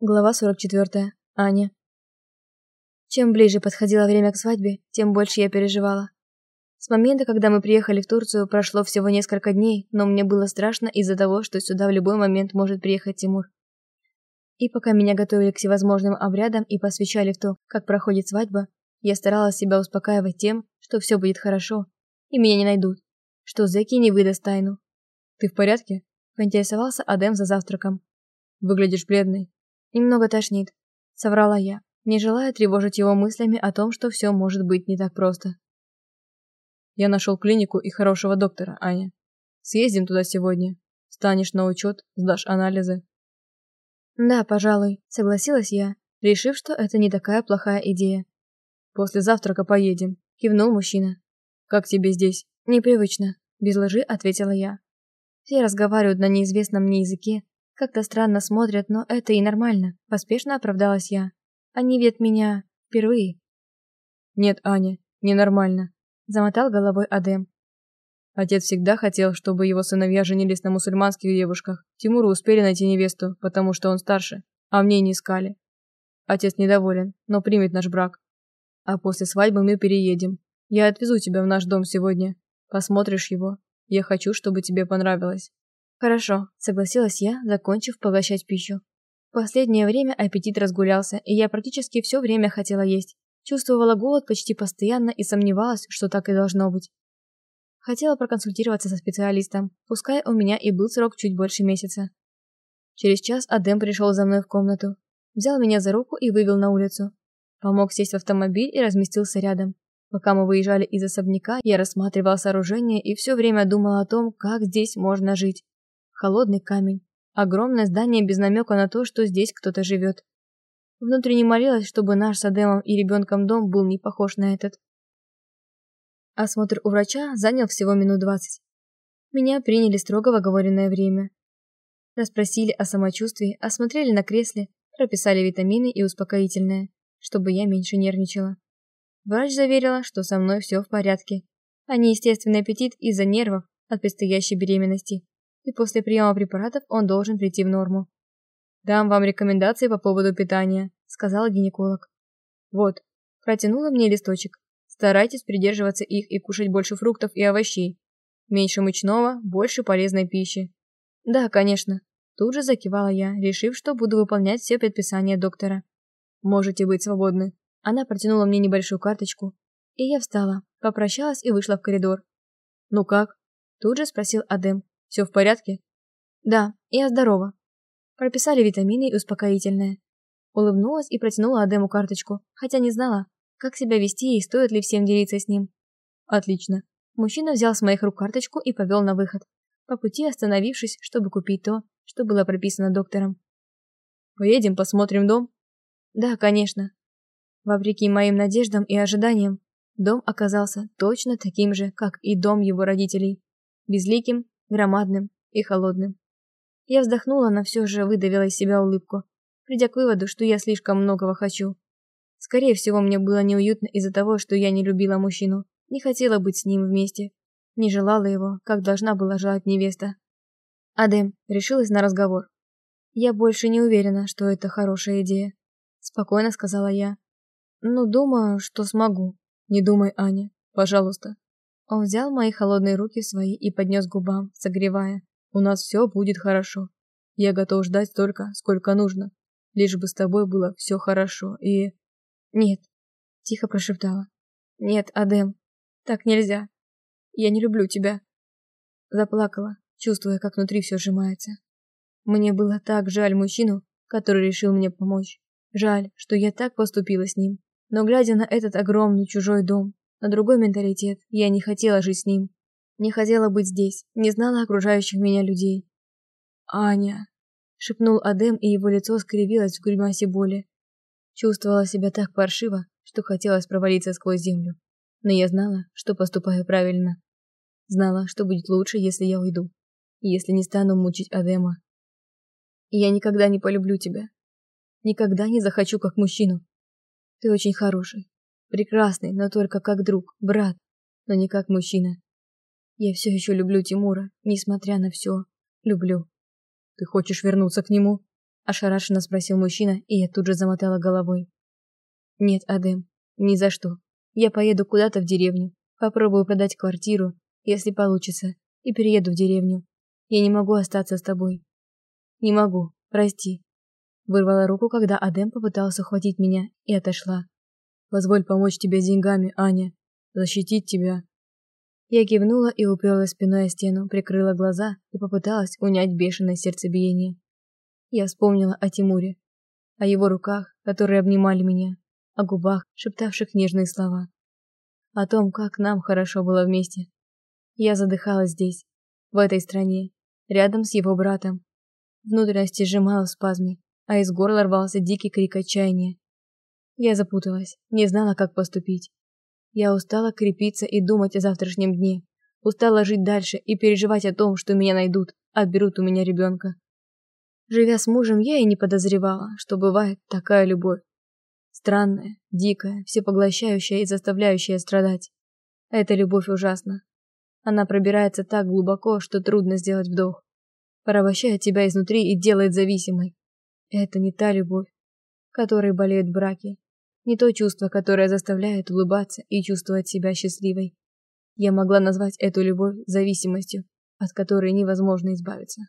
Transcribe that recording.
Глава 44. Аня. Чем ближе подходило время к свадьбе, тем больше я переживала. С момента, когда мы приехали в Турцию, прошло всего несколько дней, но мне было страшно из-за того, что сюда в любой момент может приехать Тимур. И пока меня готовили к всевозможным обрядам и посвящали в то, как проходит свадьба, я старалась себя успокаивать тем, что все будет хорошо, и меня не найдут, что зэки не выдаст тайну. «Ты в порядке?» – поинтересовался Адем за завтраком. «Выглядишь бледный». Немного тошнит, соврала я, не желая тревожить его мыслями о том, что все может быть не так просто. Я нашел клинику и хорошего доктора, Аня. Съездим туда сегодня. Станешь на учет, сдашь анализы. Да, пожалуй, согласилась я, решив, что это не такая плохая идея. После завтрака поедем, кивнул мужчина. Как тебе здесь? Непривычно, без лжи ответила я. Все разговаривают на неизвестном мне языке, как-то странно смотрят, но это и нормально. Поспешно оправдалась я. Они видят меня впервые. Нет, Аня, ненормально. Замотал головой Адем. Отец всегда хотел, чтобы его сыновья женились на мусульманских девушках. Тимуру успели найти невесту, потому что он старше, а мне не искали. Отец недоволен, но примет наш брак. А после свадьбы мы переедем. Я отвезу тебя в наш дом сегодня. Посмотришь его. Я хочу, чтобы тебе понравилось. Хорошо, согласилась я, закончив поглощать пищу. В последнее время аппетит разгулялся, и я практически все время хотела есть. Чувствовала голод почти постоянно и сомневалась, что так и должно быть. Хотела проконсультироваться со специалистом, пускай у меня и был срок чуть больше месяца. Через час Адем пришел за мной в комнату, взял меня за руку и вывел на улицу. Помог сесть в автомобиль и разместился рядом. Пока мы выезжали из особняка, я рассматривала сооружение и все время думала о том, как здесь можно жить холодный камень. Огромное здание без намека на то, что здесь кто-то живет. Внутренне молилась, чтобы наш с Адемом и ребенком дом был не похож на этот. Осмотр у врача занял всего минут двадцать. Меня приняли строго в оговоренное время. Расспросили о самочувствии, осмотрели на кресле, прописали витамины и успокоительное, чтобы я меньше нервничала. Врач заверила, что со мной все в порядке, а не естественный аппетит из-за нервов от предстоящей беременности и после приема препаратов он должен прийти в норму. «Дам вам рекомендации по поводу питания», – сказал гинеколог. «Вот», – протянула мне листочек. «Старайтесь придерживаться их и кушать больше фруктов и овощей. Меньше мучного, больше полезной пищи». «Да, конечно», – тут же закивала я, решив, что буду выполнять все предписания доктора. «Можете быть свободны». Она протянула мне небольшую карточку, и я встала, попрощалась и вышла в коридор. «Ну как?» – тут же спросил Адем, все в порядке? Да, я здорова. Прописали витамины и успокоительное. Улыбнулась и протянула Адему карточку, хотя не знала, как себя вести и стоит ли всем делиться с ним. Отлично. Мужчина взял с моих рук карточку и повел на выход, по пути остановившись, чтобы купить то, что было прописано доктором. Поедем, посмотрим дом? Да, конечно. Вопреки моим надеждам и ожиданиям, дом оказался точно таким же, как и дом его родителей. Безликим, громадным и холодным. Я вздохнула, но все же выдавила из себя улыбку, придя к выводу, что я слишком многого хочу. Скорее всего, мне было неуютно из-за того, что я не любила мужчину, не хотела быть с ним вместе, не желала его, как должна была желать невеста. Адем решилась на разговор. «Я больше не уверена, что это хорошая идея», – спокойно сказала я. «Ну, думаю, что смогу». «Не думай, Аня, пожалуйста, он взял мои холодные руки свои и поднес к губам, согревая. «У нас все будет хорошо. Я готов ждать столько, сколько нужно. Лишь бы с тобой было все хорошо и...» «Нет», — тихо прошептала. «Нет, Адем, так нельзя. Я не люблю тебя». Заплакала, чувствуя, как внутри все сжимается. Мне было так жаль мужчину, который решил мне помочь. Жаль, что я так поступила с ним. Но глядя на этот огромный чужой дом, на другой менталитет. Я не хотела жить с ним. Не хотела быть здесь, не знала окружающих меня людей. «Аня!» — шепнул Адем, и его лицо скривилось в гримасе боли. Чувствовала себя так паршиво, что хотелось провалиться сквозь землю. Но я знала, что поступаю правильно. Знала, что будет лучше, если я уйду. Если не стану мучить Адема. Я никогда не полюблю тебя. Никогда не захочу как мужчину. Ты очень хороший, Прекрасный, но только как друг, брат, но не как мужчина. Я все еще люблю Тимура, несмотря на все. Люблю. Ты хочешь вернуться к нему? Ошарашенно спросил мужчина, и я тут же замотала головой. Нет, Адем, ни за что. Я поеду куда-то в деревню, попробую продать квартиру, если получится, и перееду в деревню. Я не могу остаться с тобой. Не могу, прости. Вырвала руку, когда Адем попытался ухватить меня и отошла. Позволь помочь тебе с деньгами, Аня. Защитить тебя. Я кивнула и уперлась спиной о стену, прикрыла глаза и попыталась унять бешеное сердцебиение. Я вспомнила о Тимуре, о его руках, которые обнимали меня, о губах, шептавших нежные слова, о том, как нам хорошо было вместе. Я задыхалась здесь, в этой стране, рядом с его братом. Внутренности сжимала в спазме, а из горла рвался дикий крик отчаяния. Я запуталась, не знала, как поступить. Я устала крепиться и думать о завтрашнем дне. Устала жить дальше и переживать о том, что меня найдут, отберут у меня ребенка. Живя с мужем, я и не подозревала, что бывает такая любовь. Странная, дикая, всепоглощающая и заставляющая страдать. Эта любовь ужасна. Она пробирается так глубоко, что трудно сделать вдох. Порабощает тебя изнутри и делает зависимой. Это не та любовь, которой болеют браки. Не то чувство, которое заставляет улыбаться и чувствовать себя счастливой. Я могла назвать эту любовь зависимостью, от которой невозможно избавиться.